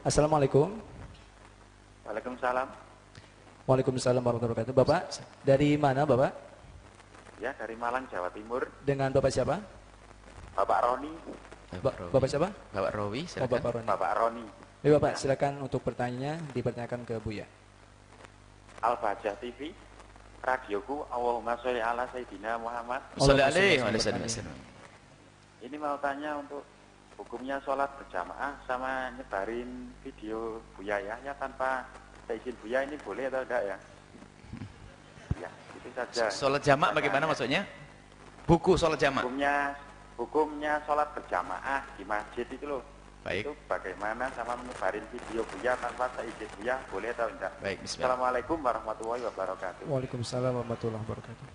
Assalamualaikum. Waalaikumsalam. Waalaikumsalam warahmatullahi wabarakatuh. Bapak, dari mana Bapak? Ya, dari Malang, Jawa Timur. Dengan Bapak siapa? Bapak Roni. Ba- Bapak siapa? Bapak Rowi, Oh, silakan. Bapak Roni. Bapak Roni. Ya, Bapak, silakan untuk pertanyaannya dipertanyakan ke Buya. Al-Bajah TV. Radioku Allahumma sholli ala Sayyidina Muhammad. Sallallahu Allah alaihi wasallam. Ini mau tanya untuk hukumnya sholat berjamaah sama nyebarin video Buya ya, ya tanpa seizin Buya ini boleh atau tidak ya? Ya, itu saja. Sholat jamak bagaimana maksudnya? Buku sholat jamak. Hukumnya hukumnya sholat berjamaah di masjid itu loh. Baik. Itu bagaimana sama menyebarin video Buya tanpa seizin Buya boleh atau tidak? Baik, bismillah. Assalamualaikum warahmatullahi wabarakatuh. Waalaikumsalam warahmatullahi wabarakatuh.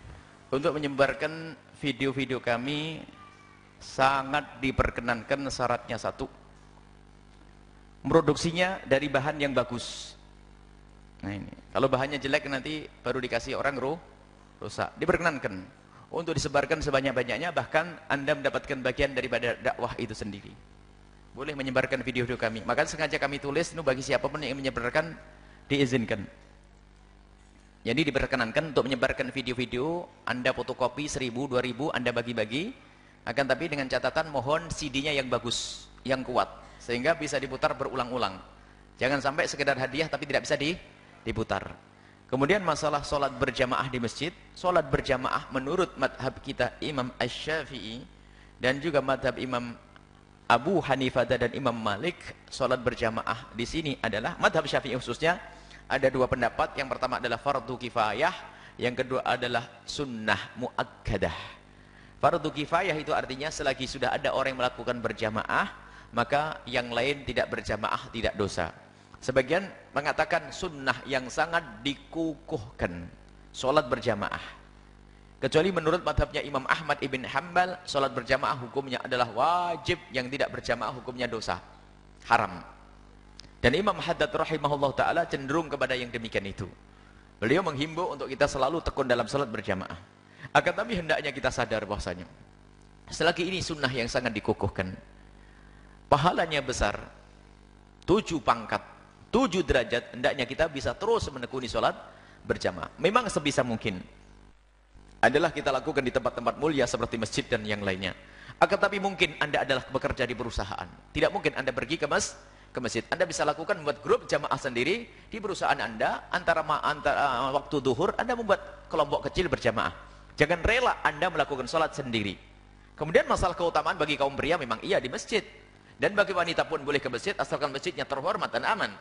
Untuk menyebarkan video-video kami sangat diperkenankan syaratnya satu. Produksinya dari bahan yang bagus. Nah ini, kalau bahannya jelek nanti baru dikasih orang ruh, rusak. Diperkenankan untuk disebarkan sebanyak-banyaknya bahkan Anda mendapatkan bagian daripada dakwah itu sendiri. Boleh menyebarkan video-video kami. Maka sengaja kami tulis itu bagi siapa pun yang menyebarkan diizinkan. Jadi diperkenankan untuk menyebarkan video-video, Anda fotokopi 1000, 2000, Anda bagi-bagi. Akan tapi dengan catatan mohon CD-nya yang bagus, yang kuat. Sehingga bisa diputar berulang-ulang. Jangan sampai sekedar hadiah tapi tidak bisa di, diputar. Kemudian masalah solat berjamaah di masjid. Solat berjamaah menurut madhab kita Imam Ash-Syafi'i dan juga madhab Imam Abu Hanifah dan Imam Malik solat berjamaah di sini adalah madhab Syafi'i khususnya ada dua pendapat yang pertama adalah fardu kifayah yang kedua adalah sunnah muakkadah fardu kifayah itu artinya selagi sudah ada orang yang melakukan berjamaah maka yang lain tidak berjamaah tidak dosa sebagian mengatakan sunnah yang sangat dikukuhkan solat berjamaah Kecuali menurut madhabnya Imam Ahmad ibn Hanbal, sholat berjamaah hukumnya adalah wajib, yang tidak berjamaah hukumnya dosa, haram. Dan Imam Haddad rahimahullah ta'ala cenderung kepada yang demikian itu. Beliau menghimbau untuk kita selalu tekun dalam sholat berjamaah. Akan tapi hendaknya kita sadar bahwasanya selagi ini sunnah yang sangat dikukuhkan, pahalanya besar, tujuh pangkat, tujuh derajat, hendaknya kita bisa terus menekuni sholat berjamaah. Memang sebisa mungkin adalah kita lakukan di tempat-tempat mulia seperti masjid dan yang lainnya. Akan tapi mungkin Anda adalah bekerja di perusahaan. Tidak mungkin Anda pergi ke mas ke masjid. Anda bisa lakukan membuat grup jamaah sendiri di perusahaan Anda antara antara waktu duhur Anda membuat kelompok kecil berjamaah. Jangan rela Anda melakukan sholat sendiri. Kemudian masalah keutamaan bagi kaum pria memang iya di masjid. Dan bagi wanita pun boleh ke masjid asalkan masjidnya terhormat dan aman.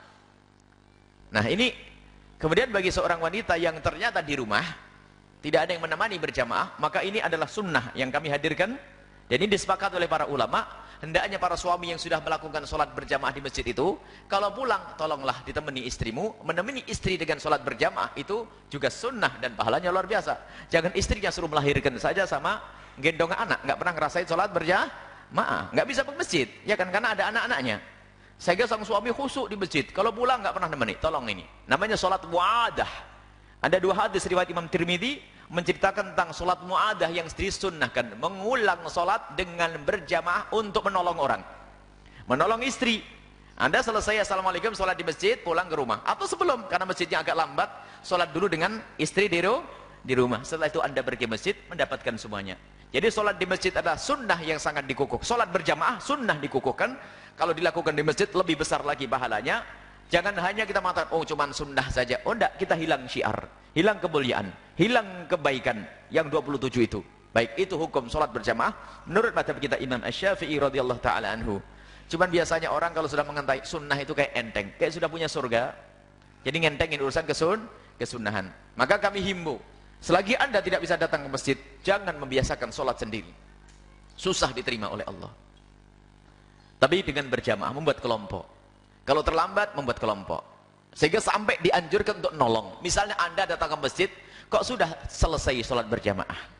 Nah ini kemudian bagi seorang wanita yang ternyata di rumah tidak ada yang menemani berjamaah, maka ini adalah sunnah yang kami hadirkan dan ini disepakati oleh para ulama hendaknya para suami yang sudah melakukan sholat berjamaah di masjid itu kalau pulang tolonglah ditemani istrimu menemani istri dengan sholat berjamaah itu juga sunnah dan pahalanya luar biasa. Jangan istrinya suruh melahirkan saja sama gendong anak nggak pernah ngerasain sholat berjamaah. Nggak bisa ke masjid ya kan? Karena ada anak-anaknya. Sehingga sang suami khusuk di masjid. Kalau pulang nggak pernah nemani tolong ini. Namanya sholat wadah ada dua hadis riwayat Imam Tirmidzi menceritakan tentang sholat muadah yang disunnahkan mengulang sholat dengan berjamaah untuk menolong orang. Menolong istri. Anda selesai assalamualaikum sholat di masjid pulang ke rumah. Atau sebelum karena masjidnya agak lambat sholat dulu dengan istri di, di rumah. Setelah itu anda pergi masjid mendapatkan semuanya. Jadi sholat di masjid adalah sunnah yang sangat dikukuh. Sholat berjamaah sunnah dikukuhkan. Kalau dilakukan di masjid lebih besar lagi pahalanya Jangan hanya kita mengatakan, oh cuman sunnah saja. Oh enggak, kita hilang syiar. Hilang kemuliaan. Hilang kebaikan. Yang 27 itu. Baik, itu hukum sholat berjamaah. Menurut madhab kita Imam Ash-Syafi'i radhiyallahu ta'ala anhu. Cuman biasanya orang kalau sudah mengentai sunnah itu kayak enteng. Kayak sudah punya surga. Jadi ngentengin urusan kesun, kesunahan. Maka kami himbau. Selagi anda tidak bisa datang ke masjid, jangan membiasakan sholat sendiri. Susah diterima oleh Allah. Tapi dengan berjamaah, membuat kelompok. Kalau terlambat, membuat kelompok. Sehingga sampai dianjurkan untuk nolong. Misalnya anda datang ke masjid, kok sudah selesai sholat berjamaah.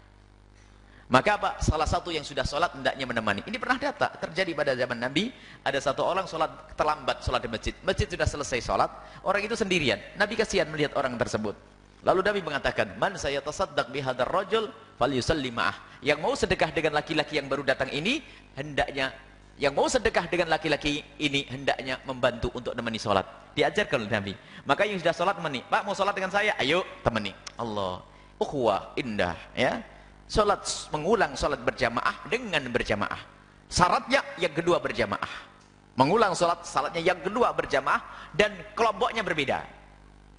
Maka apa? Salah satu yang sudah sholat hendaknya menemani. Ini pernah data, terjadi pada zaman Nabi. Ada satu orang sholat terlambat sholat di masjid. Masjid sudah selesai sholat, orang itu sendirian. Nabi kasihan melihat orang tersebut. Lalu Nabi mengatakan, Man saya tasaddaq bihadar rajul fal yusalli ma'ah. Yang mau sedekah dengan laki-laki yang baru datang ini, hendaknya Yang mau sedekah dengan laki-laki ini hendaknya membantu untuk nemeni sholat. Diajarkan oleh Nabi. Maka yang sudah sholat temani. Pak mau sholat dengan saya? Ayo temani. Allah. Ukhwah indah. ya Sholat mengulang sholat berjamaah dengan berjamaah. Syaratnya yang kedua berjamaah. Mengulang sholat, salatnya yang kedua berjamaah dan kelompoknya berbeda.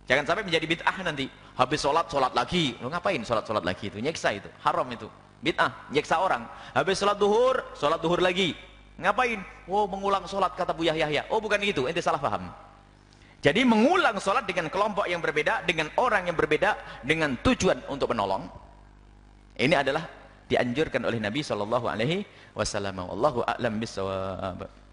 Jangan sampai menjadi bid'ah nanti. Habis sholat, sholat lagi. Lu ngapain sholat-sholat lagi itu? Nyeksa itu. Haram itu. Bid'ah. Nyeksa orang. Habis sholat duhur, sholat duhur lagi Ngapain? Oh mengulang sholat kata Buya Yahya. Oh bukan itu, ente salah paham. Jadi mengulang sholat dengan kelompok yang berbeda, dengan orang yang berbeda, dengan tujuan untuk menolong. Ini adalah dianjurkan oleh Nabi Shallallahu Alaihi Wasallam. Bishawab.